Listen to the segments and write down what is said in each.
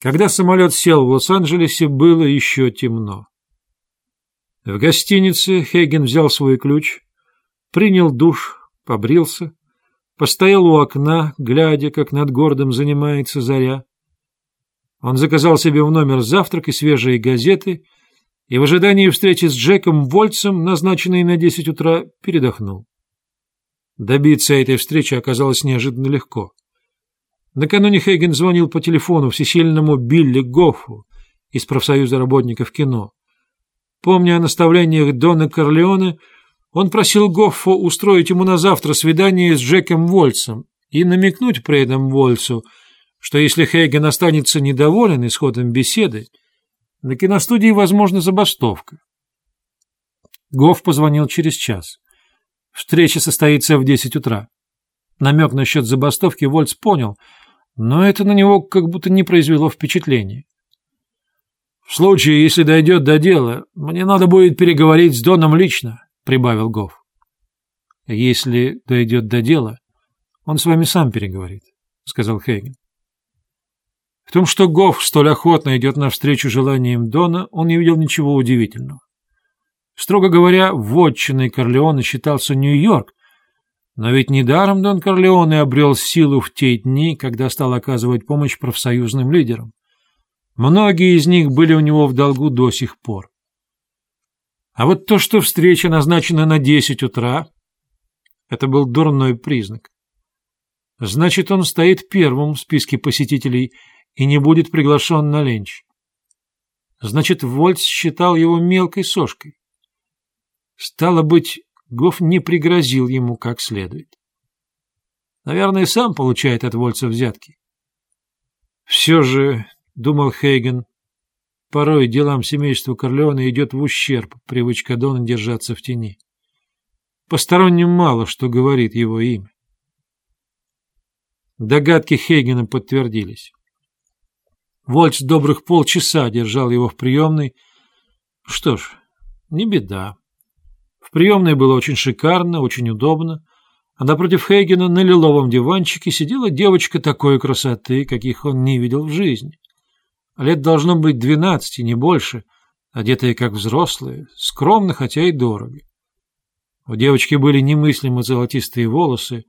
Когда самолет сел в Лос-Анджелесе, было еще темно. В гостинице Хейген взял свой ключ, принял душ, побрился, постоял у окна, глядя, как над городом занимается заря. Он заказал себе в номер завтрак и свежие газеты, и в ожидании встречи с Джеком Вольцем, назначенной на 10 утра, передохнул. Добиться этой встречи оказалось неожиданно легко. Накануне Хейген звонил по телефону всесильному Билли Гоффу из профсоюза работников кино. Помня о наставлениях Дона Корлеоне, он просил Гоффа устроить ему на завтра свидание с Джеком Вольцем и намекнуть при этом Вольцу, что если Хейген останется недоволен исходом беседы, на киностудии возможна забастовка. Гофф позвонил через час. Встреча состоится в 10 утра. Намек насчет забастовки Вольц понял, но это на него как будто не произвело впечатления. «В случае, если дойдет до дела, мне надо будет переговорить с Доном лично», — прибавил Гофф. «Если дойдет до дела, он с вами сам переговорит», — сказал Хейген. В том, что Гофф столь охотно идет навстречу желаниям Дона, он не видел ничего удивительного. Строго говоря, вотчиной Корлеона считался Нью-Йорк, но ведь недаром Дон Корлеоне обрел силу в те дни, когда стал оказывать помощь профсоюзным лидерам. Многие из них были у него в долгу до сих пор. А вот то, что встреча назначена на 10 утра, это был дурной признак. Значит, он стоит первым в списке посетителей и не будет приглашен на ленч. Значит, Вольц считал его мелкой сошкой. Стало быть, Гоф не пригрозил ему как следует. Наверное, сам получает от Вольца взятки. Все же, — думал Хейген, — порой делам семейства Корлеона идет в ущерб привычка Дона держаться в тени. Посторонним мало, что говорит его имя. Догадки Хейгена подтвердились. Вольц добрых полчаса держал его в приемной. Что ж, не беда. В приемной было очень шикарно, очень удобно, а напротив Хейгена на лиловом диванчике сидела девочка такой красоты, каких он не видел в жизни. Лет должно быть двенадцати, не больше, одетая как взрослые, скромно, хотя и дорого. У девочки были немыслимо золотистые волосы,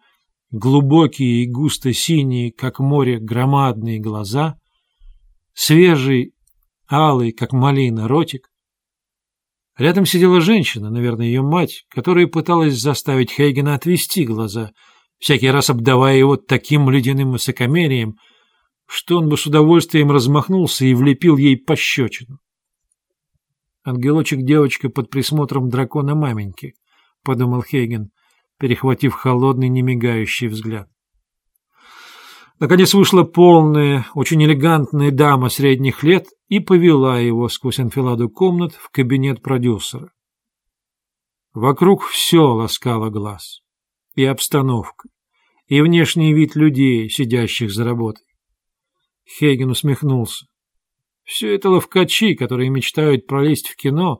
глубокие и густо синие, как море, громадные глаза, свежий, алый, как малина, ротик, Рядом сидела женщина, наверное, ее мать, которая пыталась заставить Хейгена отвести глаза, всякий раз обдавая его таким ледяным высокомерием, что он бы с удовольствием размахнулся и влепил ей пощечину. «Ангелочек-девочка под присмотром дракона маменьки», — подумал Хейген, перехватив холодный, немигающий взгляд. Наконец вышла полная, очень элегантная дама средних лет и повела его сквозь анфиладу комнат в кабинет продюсера. Вокруг все ласкало глаз. И обстановка, и внешний вид людей, сидящих за работой. Хейген усмехнулся. Все это ловкачи, которые мечтают пролезть в кино,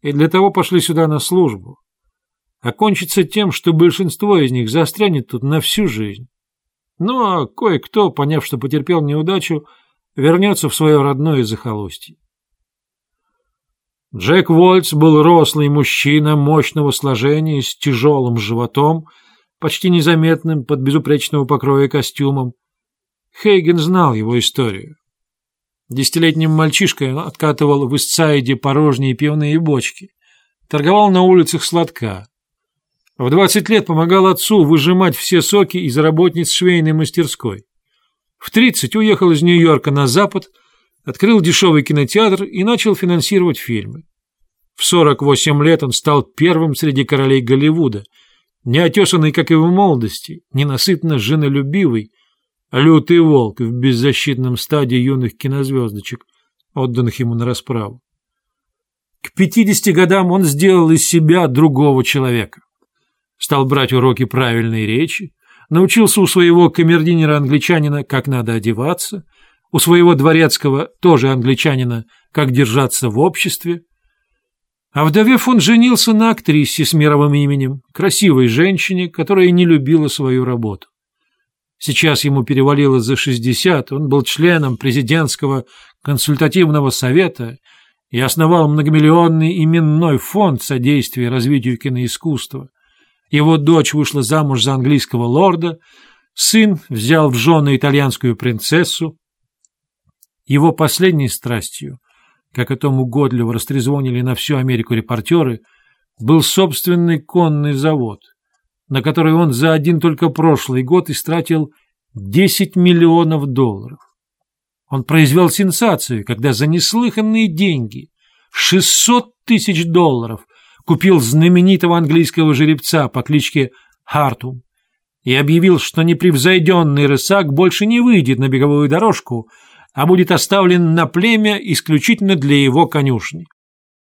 и для того пошли сюда на службу. Окончится тем, что большинство из них застрянет тут на всю жизнь. Ну а кое-кто, поняв, что потерпел неудачу, вернется в свое родное захолустье. Джек Вольц был рослый мужчина мощного сложения с тяжелым животом, почти незаметным под безупречного покроя костюмом. Хейген знал его историю. Десятилетним мальчишкой он откатывал в Истсайде порожние пивные бочки, торговал на улицах сладка, в 20 лет помогал отцу выжимать все соки из работниц швейной мастерской. В 30 уехал из Нью-Йорка на Запад, открыл дешевый кинотеатр и начал финансировать фильмы. В 48 лет он стал первым среди королей Голливуда, неотесанный, как и в молодости, ненасытно женолюбивый, лютый волк в беззащитном стаде юных кинозвездочек, отданных ему на расправу. К 50 годам он сделал из себя другого человека стал брать уроки правильной речи, научился у своего камердинера-англичанина, как надо одеваться, у своего дворецкого, тоже англичанина, как держаться в обществе. А вдовев он женился на актрисе с мировым именем, красивой женщине, которая не любила свою работу. Сейчас ему перевалило за 60, он был членом президентского консультативного совета и основал многомиллионный именной фонд содействия развитию киноискусства. Его дочь вышла замуж за английского лорда, сын взял в жены итальянскую принцессу. Его последней страстью, как о том угодливо растрезвонили на всю Америку репортеры, был собственный конный завод – на который он за один только прошлый год истратил 10 миллионов долларов. Он произвел сенсацию, когда за неслыханные деньги, 600 тысяч долларов, купил знаменитого английского жеребца по кличке Хартум и объявил, что непревзойденный рысак больше не выйдет на беговую дорожку, а будет оставлен на племя исключительно для его конюшни.